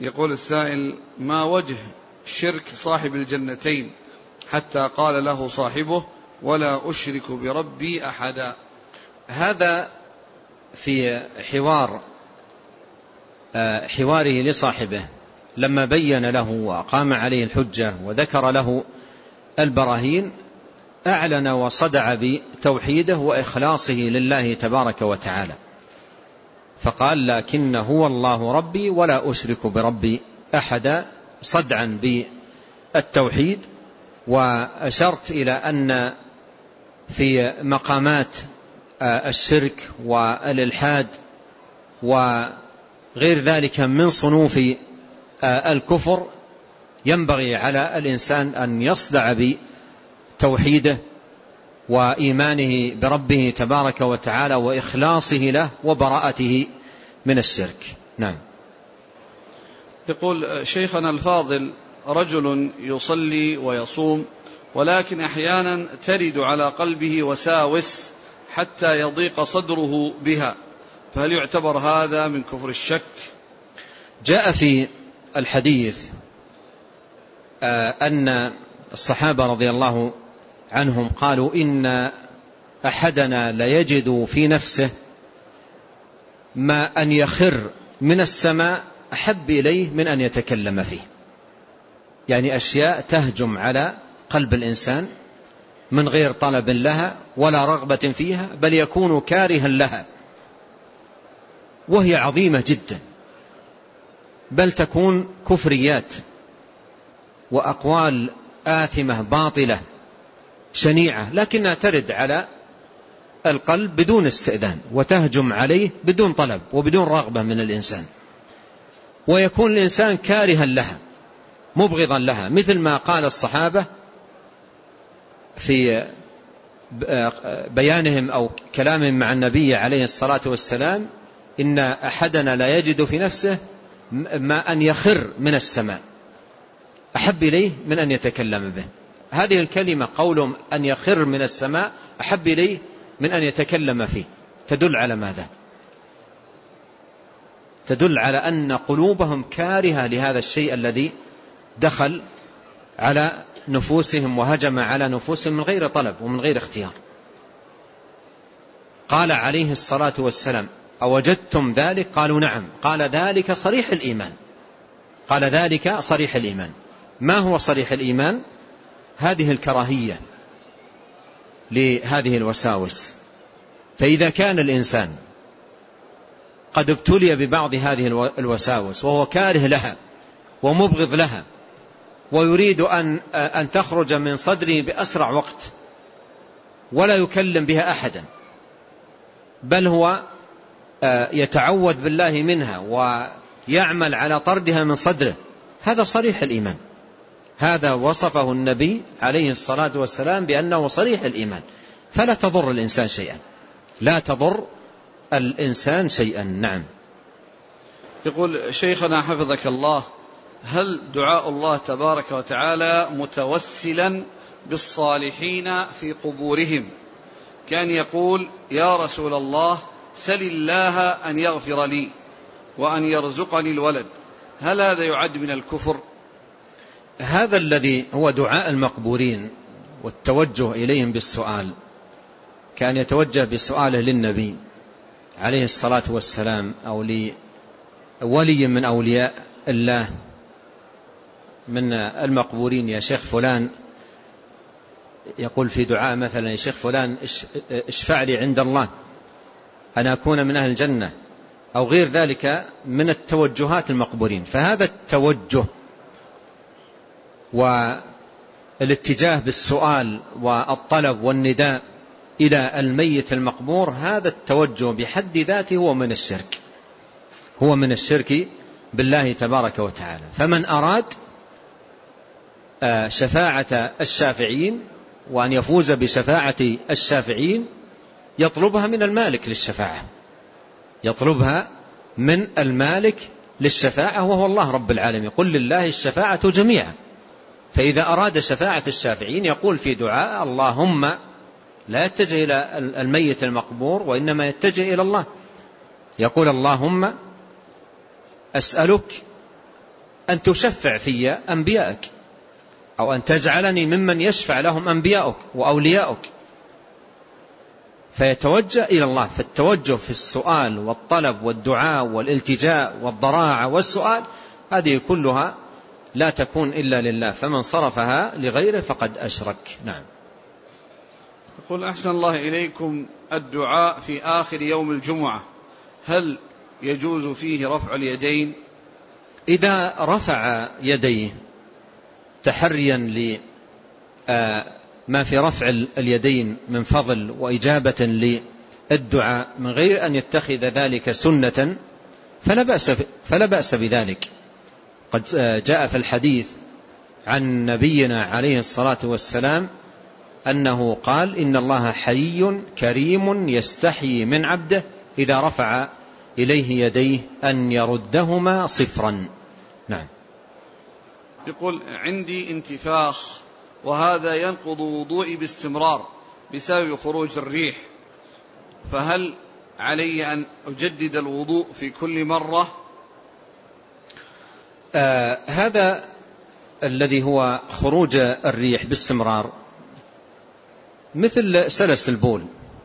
يقول السائل ما وجه شرك صاحب الجنتين حتى قال له صاحبه ولا أشرك بربي أحدا؟ هذا في حوار آه، حواره لصاحبه. لما بين له وقام عليه الحجة وذكر له البراهين أعلن وصدع بتوحيده وإخلاصه لله تبارك وتعالى. فقال لكن هو الله ربي ولا أشرك بربي أحدا صدعا بالتوحيد وأشرت إلى أن في مقامات آه، الشرك والإلحاد وغير ذلك من صنوف آه، الكفر ينبغي على الإنسان أن يصدع بتوحيده وإيمانه بربه تبارك وتعالى وإخلاصه له وبراءته من الشرك. نعم. يقول شيخنا الفاضل رجل يصلي ويصوم ولكن أحيانا ترد على قلبه وساوس حتى يضيق صدره بها. فهل يعتبر هذا من كفر الشك؟ جاء في الحديث آه، أن الصحابة رضي الله عنهم قالوا إن أحدنا ليجد في نفسه ما أن يخر من السماء أحب إليه من أن يتكلم فيه. يعني أشياء تهجم على قلب الإنسان من غير طلب لها ولا رغبة فيها بل يكون كارها لها. وهي عظيمة جدا. بل تكون كفريات وأقوال آثمة باطلة. شنيعة لكنها ترد على القلب بدون استئذان وتهجم عليه بدون طلب وبدون رغبة من الإنسان. ويكون الإنسان كارها لها مبغضا لها مثل ما قال الصحابة في بيانهم أو كلامهم مع النبي عليه الصلاة والسلام إن أحدنا لا يجد في نفسه ما أن يخر من السماء أحب إليه من أن يتكلم به. هذه الكلمة قول أن يخر من السماء أحب إليه من أن يتكلم فيه. تدل على ماذا؟ تدل على أن قلوبهم كارهة لهذا الشيء الذي دخل على نفوسهم وهجم على نفوسهم من غير طلب ومن غير اختيار. قال عليه الصلاة والسلام أوجدتم ذلك؟ قالوا نعم. قال ذلك صريح الإيمان. قال ذلك صريح الإيمان. ما هو صريح الإيمان؟ هذه الكراهية لهذه الوساوس. فإذا كان الإنسان قد ابتلي ببعض هذه الوساوس وهو كاره لها ومبغض لها ويريد أن, أن تخرج من صدره بأسرع وقت ولا يكلم بها أحدا بل هو آه، يتعوذ بالله منها ويعمل على طردها من صدره هذا صريح الإيمان. هذا وصفه النبي عليه الصلاة والسلام بأنه صريح الإيمان. فلا تضر الإنسان شيئا. لا تضر الإنسان شيئا. نعم. يقول شيخنا حفظك الله هل دعاء الله تبارك وتعالى متوسلا بالصالحين في قبورهم؟ كان يقول يا رسول الله سل الله أن يغفر لي وأن يرزقني الولد. هل هذا يعد من الكفر؟ هذا الذي هو دعاء المقبورين والتوجه إليهم بالسؤال كأن يتوجه بسؤاله للنبي عليه الصلاة والسلام أو لولي من أولياء الله من المقبورين يا شيخ فلان يقول في دعاء مثلا يا شيخ فلان اشفع لي عند الله أن أكون من أهل الجنة. أو غير ذلك من التوجهات المقبورين. فهذا التوجه والاتجاه بالسؤال والطلب والنداء إلى الميت المقبور هذا التوجه بحد ذاته هو من الشرك هو من الشرك بالله تبارك وتعالى. فمن أراد آه، شفاعة الشافعين وأن يفوز بشفاعة الشافعين يطلبها من المالك للشفاعة. يطلبها من المالك للشفاعة وهو الله رب العالمين. قل لله الشفاعة جميعا. فإذا أراد شفاعة الشافعين يقول في دعاء اللهم لا يتجه إلى الميت المقبور وإنما يتجه إلى الله. يقول اللهم أسألك أن تشفع في أنبيائك أو أن تجعلني ممن يشفع لهم أنبياؤك وأولياؤك. فيتوجه إلى الله فالتوجه في السؤال والطلب والدعاء والالتجاء والضراعة والسؤال هذه كلها لا تكون إلا لله فمن صرفها لغيره فقد أشرك. نعم. يقول أحسن الله إليكم الدعاء في آخر يوم الجمعة. هل يجوز فيه رفع اليدين؟ إذا رفع يديه تحريا لما آه، في رفع اليدين من فضل وإجابة للدعاء من غير أن يتخذ ذلك سنة فلا بأس, فلا بأس بذلك. قد جاء في الحديث عن نبينا عليه الصلاة والسلام أنه قال إن الله حي كريم يستحيي من عبده إذا رفع إليه يديه أن يردهما صفرا. نعم. يقول عندي انتفاخ وهذا ينقض وضوئي باستمرار بسبب خروج الريح فهل علي أن أجدد الوضوء في كل مرة آه هذا الذي هو خروج الريح باستمرار. مثل سلس البول.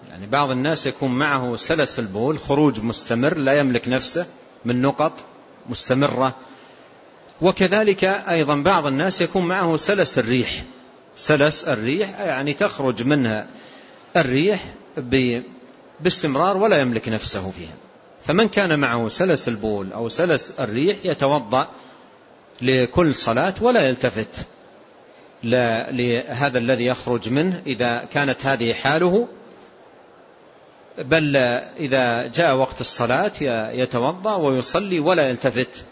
يعني بعض الناس يكون معه سلس البول خروج مستمر لا يملك نفسه من نقط مستمرة. وكذلك أيضا بعض الناس يكون معه سلس الريح. سلس الريح يعني تخرج منها الريح باستمرار ولا يملك نفسه فيها. فمن كان معه سلس البول أو سلس الريح يتوضأ لكل صلاة ولا يلتفت لهذا الذي يخرج منه إذا كانت هذه حاله بل إذا جاء وقت الصلاة يتوضأ ويصلي ولا يلتفت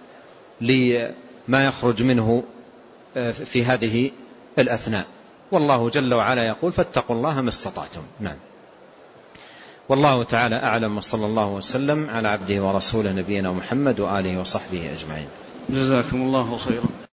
لما يخرج منه آه، في هذه الأثناء. والله جل وعلا يقول فاتقوا الله ما استطعتم. نعم. والله تعالى أعلم وصلى الله وسلم على عبده ورسوله نبينا محمد وآله وصحبه أجمعين. جزاكم الله خيرا.